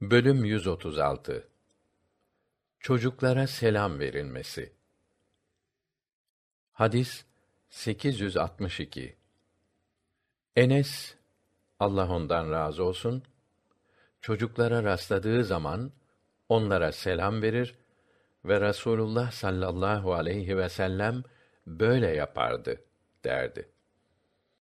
Bölüm 136 Çocuklara selam verilmesi. Hadis 862. Enes Allah ondan razı olsun çocuklara rastladığı zaman onlara selam verir ve Rasulullah sallallahu aleyhi ve sellem böyle yapardı derdi.